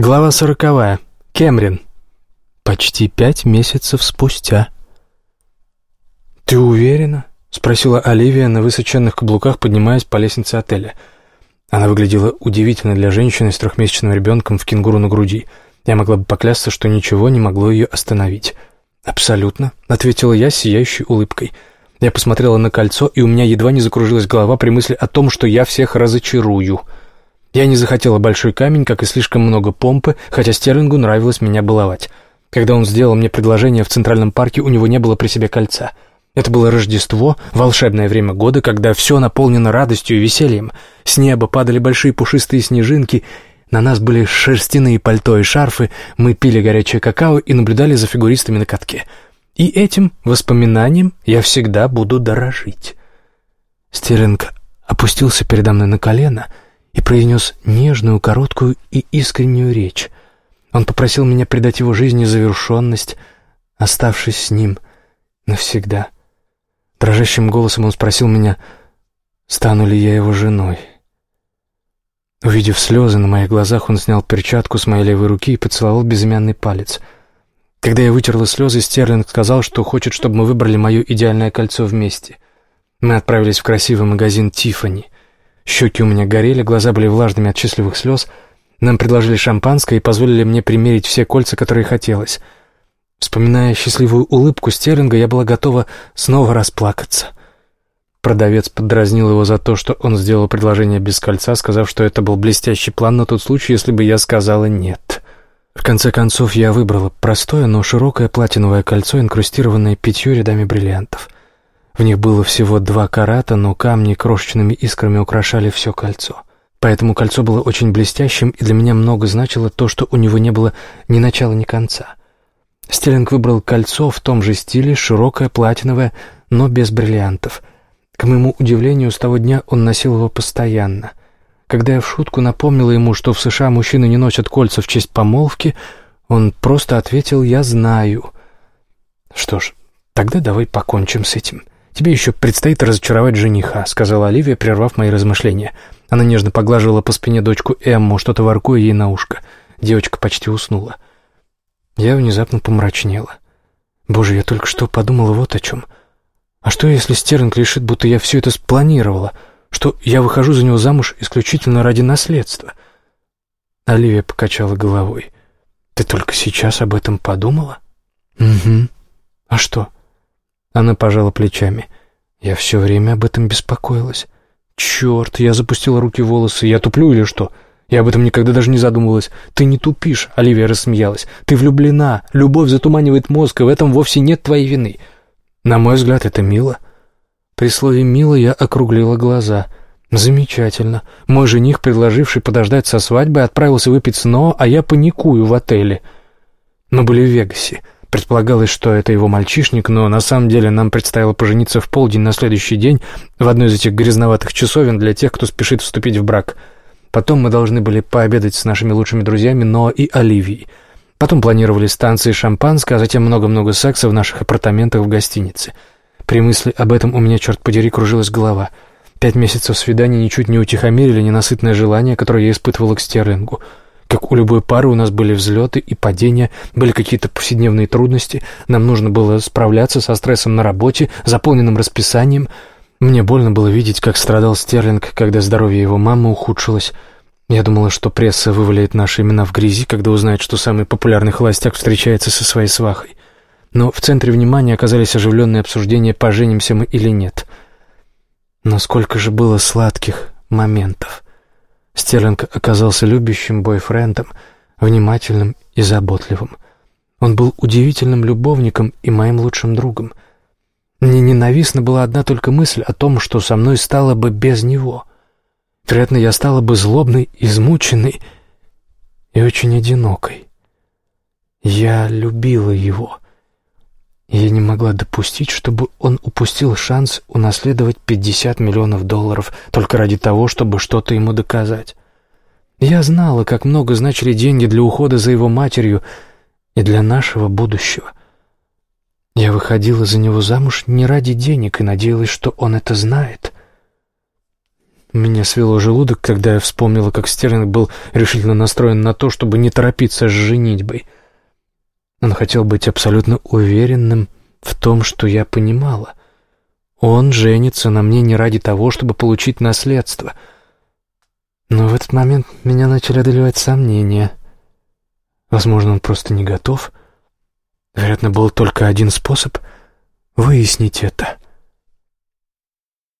Глава сороковая. Кемрин. Почти пять месяцев спустя. «Ты уверена?» — спросила Оливия на высоченных каблуках, поднимаясь по лестнице отеля. Она выглядела удивительно для женщины с трехмесячным ребенком в кенгуру на груди. Я могла бы поклясться, что ничего не могло ее остановить. «Абсолютно», — ответила я сияющей улыбкой. Я посмотрела на кольцо, и у меня едва не закружилась голова при мысли о том, что я всех разочарую. Я не захотела большой камень, как и слишком много помпы, хотя Стерлингу нравилось меня баловать. Когда он сделал мне предложение в Центральном парке, у него не было при себе кольца. Это было Рождество, волшебное время года, когда все наполнено радостью и весельем. С неба падали большие пушистые снежинки, на нас были шерстяные пальто и шарфы, мы пили горячее какао и наблюдали за фигуристами на катке. И этим воспоминанием я всегда буду дорожить. Стерлинг опустился передо мной на колено — и произнес нежную, короткую и искреннюю речь. Он попросил меня придать его жизни завершенность, оставшись с ним навсегда. Дрожащим голосом он спросил меня, стану ли я его женой. Увидев слезы на моих глазах, он снял перчатку с моей левой руки и поцеловал безымянный палец. Когда я вытерла слезы, Стерлинг сказал, что хочет, чтобы мы выбрали мое идеальное кольцо вместе. Мы отправились в красивый магазин «Тиффани». Щеки у меня горели, глаза были влажными от счастливых слез. Нам предложили шампанское и позволили мне примерить все кольца, которые хотелось. Вспоминая счастливую улыбку Стерлинга, я была готова снова расплакаться. Продавец подразнил его за то, что он сделал предложение без кольца, сказав, что это был блестящий план на тот случай, если бы я сказала «нет». В конце концов, я выбрала простое, но широкое платиновое кольцо, инкрустированное пятью рядами бриллиантов — в них было всего два карата, но камни крошечными искрами украшали все кольцо. Поэтому кольцо было очень блестящим, и для меня много значило то, что у него не было ни начала, ни конца. Стеллинг выбрал кольцо в том же стиле, широкое, платиновое, но без бриллиантов. К моему удивлению, с того дня он носил его постоянно. Когда я в шутку напомнила ему, что в США мужчины не носят кольца в честь помолвки, он просто ответил «я знаю». Что ж, тогда давай покончим с этим. «Тебе еще предстоит разочаровать жениха», — сказала Оливия, прервав мои размышления. Она нежно поглаживала по спине дочку Эмму, что-то воркуя ей на ушко. Девочка почти уснула. Я внезапно помрачнела. «Боже, я только что подумала вот о чем. А что, если Стернг решит, будто я все это спланировала, что я выхожу за него замуж исключительно ради наследства?» Оливия покачала головой. «Ты только сейчас об этом подумала?» «Угу. А что?» Она пожала плечами. Я все время об этом беспокоилась. Черт, я запустила руки в волосы. Я туплю или что? Я об этом никогда даже не задумывалась. Ты не тупишь, Оливия рассмеялась. Ты влюблена. Любовь затуманивает мозг, и в этом вовсе нет твоей вины. На мой взгляд, это мило. При слове «мило» я округлила глаза. Замечательно. Мой жених, предложивший подождать со свадьбой, отправился выпить снова, а я паникую в отеле. Мы были в Вегасе. Предполагалось, что это его мальчишник, но на самом деле нам предстояло пожениться в полдень на следующий день в одной из этих грязноватых часовен для тех, кто спешит вступить в брак. Потом мы должны были пообедать с нашими лучшими друзьями но и Оливией. Потом планировали станции шампанское, а затем много-много секса в наших апартаментах в гостинице. При мысли об этом у меня, черт подери, кружилась голова. Пять месяцев свиданий ничуть не утихомирили ненасытное желание, которое я испытывала к Стерлингу — как у любой пары у нас были взлеты и падения, были какие-то повседневные трудности, нам нужно было справляться со стрессом на работе, заполненным расписанием. Мне больно было видеть, как страдал Стерлинг, когда здоровье его мамы ухудшилось. Я думала, что пресса вываляет наши имена в грязи, когда узнает, что самый популярный холостяк встречается со своей свахой. Но в центре внимания оказались оживленные обсуждения, поженимся мы или нет. Но сколько же было сладких моментов. Стерлинг оказался любящим бойфрендом, внимательным и заботливым. Он был удивительным любовником и моим лучшим другом. Мне ненавистна была одна только мысль о том, что со мной стало бы без него. Вероятно, я стала бы злобной, измученной и очень одинокой. Я любила его — я не могла допустить, чтобы он упустил шанс унаследовать 50 миллионов долларов только ради того, чтобы что-то ему доказать. Я знала, как много значили деньги для ухода за его матерью и для нашего будущего. Я выходила за него замуж не ради денег и надеялась, что он это знает. Меня свело желудок, когда я вспомнила, как Стерлинг был решительно настроен на то, чтобы не торопиться с женитьбой. Он хотел быть абсолютно уверенным в том, что я понимала. Он женится на мне не ради того, чтобы получить наследство. Но в этот момент меня начали одолевать сомнения. Возможно, он просто не готов. Вероятно, был только один способ выяснить это —